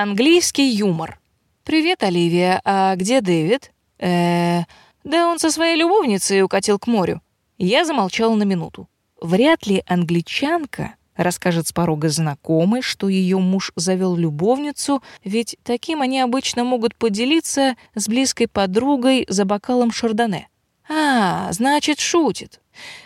Английский юмор. «Привет, Оливия. А где Дэвид?» э да он со своей любовницей укатил к морю». Я замолчала на минуту. Вряд ли англичанка расскажет с порога знакомой, что ее муж завел любовницу, ведь таким они обычно могут поделиться с близкой подругой за бокалом шардоне. А, значит, шутит.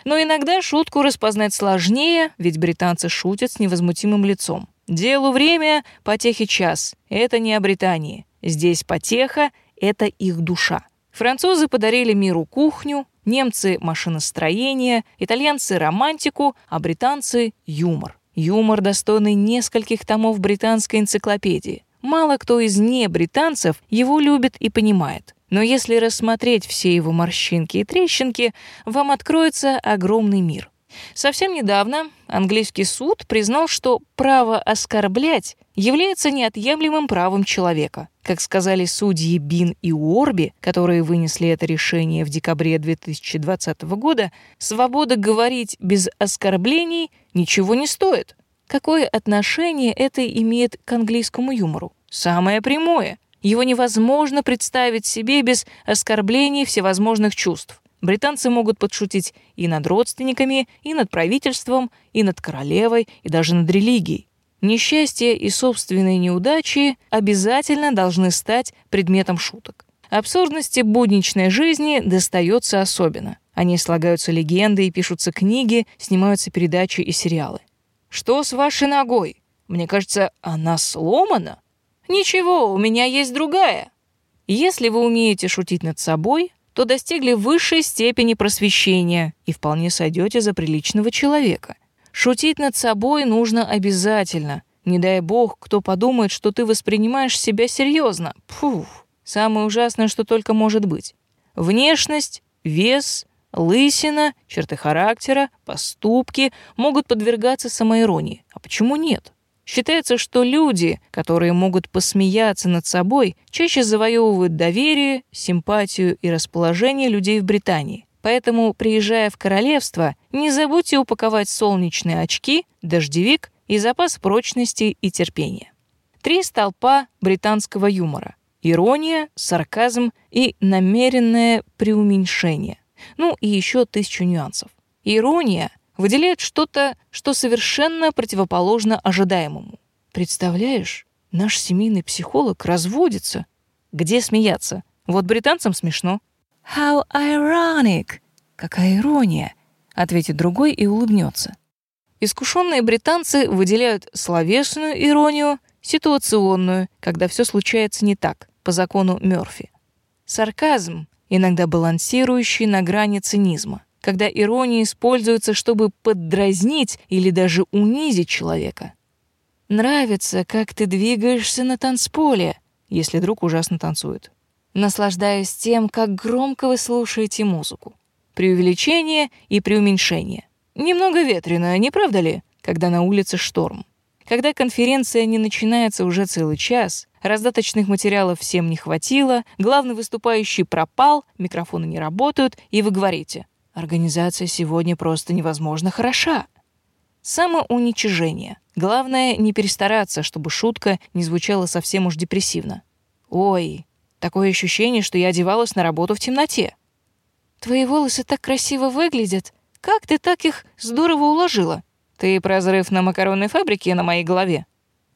Но иногда шутку распознать сложнее, ведь британцы шутят с невозмутимым лицом. Делу время, потехи час. Это не о Британии. Здесь потеха — это их душа. Французы подарили миру кухню, немцы — машиностроение, итальянцы — романтику, а британцы — юмор. Юмор, достойный нескольких томов британской энциклопедии. Мало кто из небританцев его любит и понимает. Но если рассмотреть все его морщинки и трещинки, вам откроется огромный мир. Совсем недавно английский суд признал, что право оскорблять является неотъемлемым правом человека. Как сказали судьи Бин и Уорби, которые вынесли это решение в декабре 2020 года, свобода говорить без оскорблений ничего не стоит. Какое отношение это имеет к английскому юмору? Самое прямое. Его невозможно представить себе без оскорблений всевозможных чувств. Британцы могут подшутить и над родственниками, и над правительством, и над королевой, и даже над религией. Несчастье и собственные неудачи обязательно должны стать предметом шуток. Абсурдности будничной жизни достается особенно. Они слагаются легенды и пишутся книги, снимаются передачи и сериалы. Что с вашей ногой? Мне кажется, она сломана. Ничего, у меня есть другая. Если вы умеете шутить над собой, то достигли высшей степени просвещения и вполне сойдете за приличного человека. Шутить над собой нужно обязательно. Не дай бог, кто подумает, что ты воспринимаешь себя серьезно. Пфух, самое ужасное, что только может быть. Внешность, вес, лысина, черты характера, поступки могут подвергаться самоиронии. А почему нет? Считается, что люди, которые могут посмеяться над собой, чаще завоевывают доверие, симпатию и расположение людей в Британии. Поэтому, приезжая в королевство, не забудьте упаковать солнечные очки, дождевик и запас прочности и терпения. Три столпа британского юмора. Ирония, сарказм и намеренное преуменьшение. Ну и еще тысячу нюансов. Ирония — выделяет что-то, что совершенно противоположно ожидаемому. Представляешь, наш семейный психолог разводится. Где смеяться? Вот британцам смешно. How ironic! Какая ирония! Ответит другой и улыбнется. Искушенные британцы выделяют словесную иронию, ситуационную, когда все случается не так, по закону Мёрфи. Сарказм, иногда балансирующий на грани цинизма когда ирония используется, чтобы поддразнить или даже унизить человека. Нравится, как ты двигаешься на танцполе, если друг ужасно танцует. Наслаждаюсь тем, как громко вы слушаете музыку. Преувеличение и преуменьшение. Немного ветрено, не правда ли, когда на улице шторм? Когда конференция не начинается уже целый час, раздаточных материалов всем не хватило, главный выступающий пропал, микрофоны не работают, и вы говорите Организация сегодня просто невозможно хороша. Самоуничижение. Главное не перестараться, чтобы шутка не звучала совсем уж депрессивно. Ой, такое ощущение, что я одевалась на работу в темноте. Твои волосы так красиво выглядят. Как ты так их здорово уложила? Ты про взрыв на макаронной фабрике на моей голове?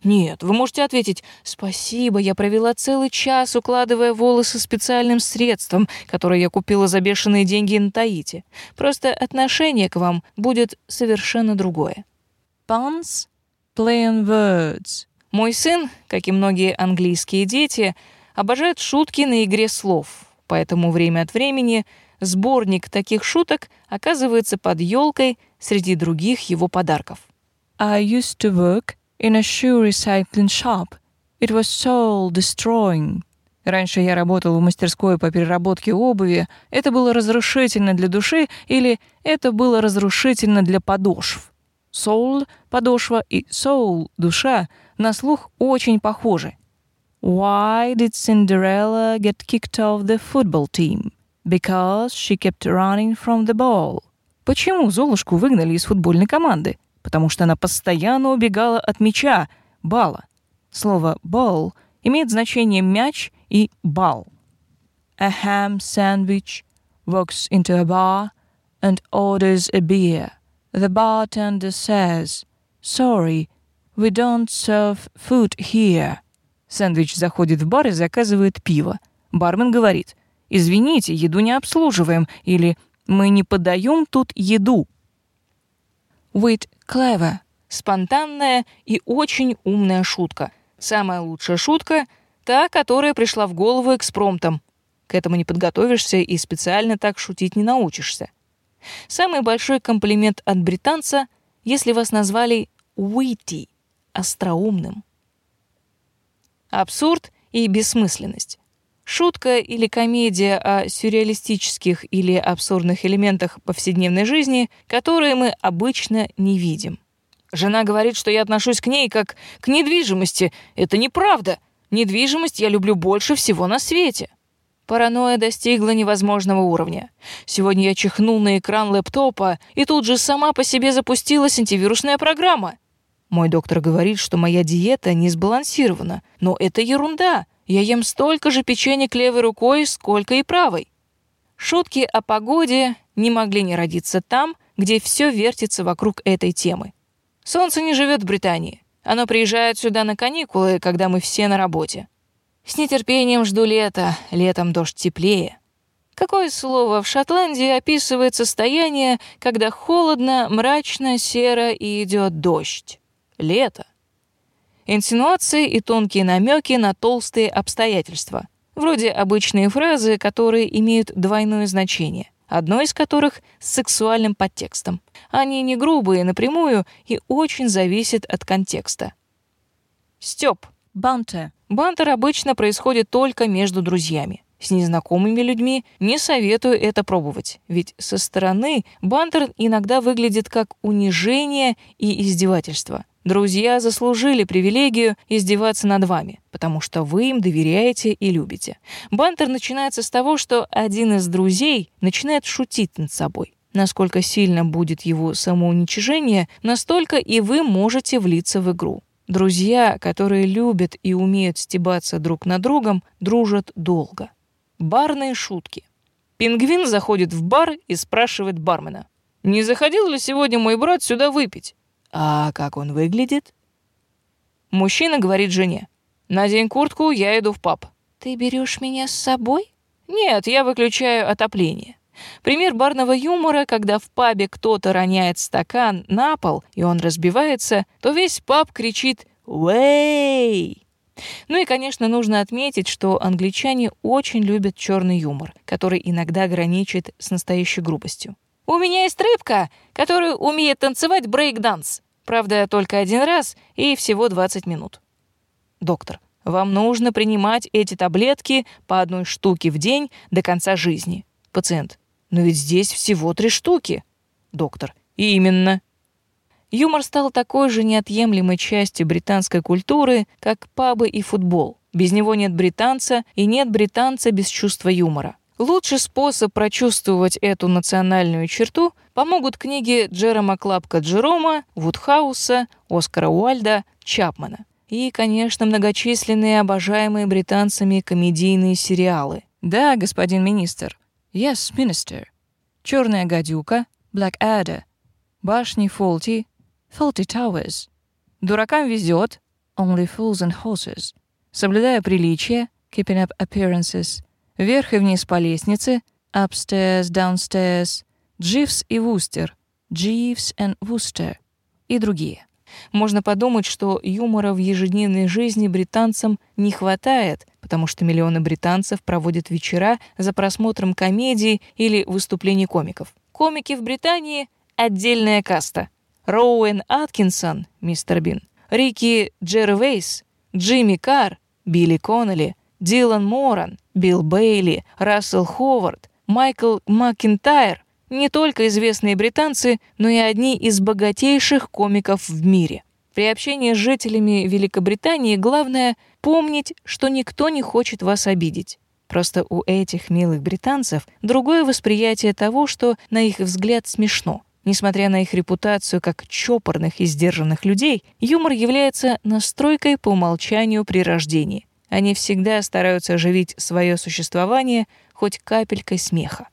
Нет, вы можете ответить «Спасибо, я провела целый час, укладывая волосы специальным средством, которое я купила за бешеные деньги на Таити. Просто отношение к вам будет совершенно другое». Puns, play on words. Мой сын, как и многие английские дети, обожает шутки на игре слов, поэтому время от времени сборник таких шуток оказывается под елкой среди других его подарков. I used to work in a shoe recycling shop. It was soul destroying. Раньше я работал в мастерской по переработке обуви. Это было разрушительно для души или это было разрушительно для подошв. Soul — подошва и soul — душа на слух очень похожи. Why did Cinderella get kicked off the football team? Because she kept running from the ball. Почему Золушку выгнали из футбольной команды? Потому что она постоянно убегала от мяча, бала. Слово ball имеет значение мяч и бал. A ham sandwich walks into a bar and orders a beer. The bartender says, "Sorry, we don't serve food here." Сэндвич заходит в бар и заказывает пиво. Бармен говорит, «Извините, еду не обслуживаем» или «Мы не подаем тут еду». Wit clever — спонтанная и очень умная шутка. Самая лучшая шутка — та, которая пришла в голову экспромтом. К этому не подготовишься и специально так шутить не научишься. Самый большой комплимент от британца, если вас назвали witty — остроумным. Абсурд и бессмысленность. Шутка или комедия о сюрреалистических или абсурдных элементах повседневной жизни, которые мы обычно не видим. Жена говорит, что я отношусь к ней как к недвижимости. Это неправда. Недвижимость я люблю больше всего на свете. Паранойя достигла невозможного уровня. Сегодня я чихнул на экран лэптопа, и тут же сама по себе запустилась антивирусная программа. Мой доктор говорит, что моя диета не сбалансирована, но это ерунда. Я ем столько же печенья левой рукой, сколько и правой. Шутки о погоде не могли не родиться там, где все вертится вокруг этой темы. Солнце не живет в Британии. Оно приезжает сюда на каникулы, когда мы все на работе. С нетерпением жду лета, летом дождь теплее. Какое слово в Шотландии описывает состояние, когда холодно, мрачно, серо и идет дождь? Лето. Инсинуации и тонкие намеки на толстые обстоятельства, вроде обычные фразы, которые имеют двойное значение, одно из которых с сексуальным подтекстом. Они не грубые напрямую и очень зависят от контекста. Стёб. Бантер. Бантер обычно происходит только между друзьями. С незнакомыми людьми не советую это пробовать, ведь со стороны бантер иногда выглядит как унижение и издевательство. Друзья заслужили привилегию издеваться над вами, потому что вы им доверяете и любите. Бантер начинается с того, что один из друзей начинает шутить над собой. Насколько сильно будет его самоуничижение, настолько и вы можете влиться в игру. Друзья, которые любят и умеют стебаться друг над другом, дружат долго. Барные шутки. Пингвин заходит в бар и спрашивает бармена. «Не заходил ли сегодня мой брат сюда выпить?» А как он выглядит? Мужчина говорит жене. Надень куртку, я иду в паб. Ты берешь меня с собой? Нет, я выключаю отопление. Пример барного юмора, когда в пабе кто-то роняет стакан на пол, и он разбивается, то весь паб кричит «Уэй!». Ну и, конечно, нужно отметить, что англичане очень любят черный юмор, который иногда граничит с настоящей грубостью. У меня есть рыбка, которая умеет танцевать брейк-данс. Правда, только один раз и всего 20 минут. Доктор, вам нужно принимать эти таблетки по одной штуке в день до конца жизни. Пациент, но ведь здесь всего три штуки. Доктор, именно. Юмор стал такой же неотъемлемой частью британской культуры, как пабы и футбол. Без него нет британца и нет британца без чувства юмора. Лучший способ прочувствовать эту национальную черту помогут книги Джерома Клапка Джерома, Вудхауса, Оскара Уальда, Чапмана. И, конечно, многочисленные обожаемые британцами комедийные сериалы. Да, господин министр. Yes, minister. Черная гадюка, Black Adder. Башни Фолти, Faulty Towers. Дуракам везет, Only Fools and Horses. Соблюдая приличие, Keeping up appearances вверх и вниз по лестнице, upstairs, downstairs, Дживс и Вустер, Дживс и Вустер и другие. Можно подумать, что юмора в ежедневной жизни британцам не хватает, потому что миллионы британцев проводят вечера за просмотром комедий или выступлений комиков. Комики в Британии — отдельная каста. Роуэн Аткинсон, мистер Бин, Рики Джервейс, Джимми Карр, Билли Коннелли, Дилан Моран, Билл Бейли, Рассел Ховард, Майкл Макинтайр — не только известные британцы, но и одни из богатейших комиков в мире. При общении с жителями Великобритании главное помнить, что никто не хочет вас обидеть. Просто у этих милых британцев другое восприятие того, что, на их взгляд, смешно. Несмотря на их репутацию как чопорных и сдержанных людей, юмор является настройкой по умолчанию при рождении. Они всегда стараются оживить свое существование хоть капелькой смеха.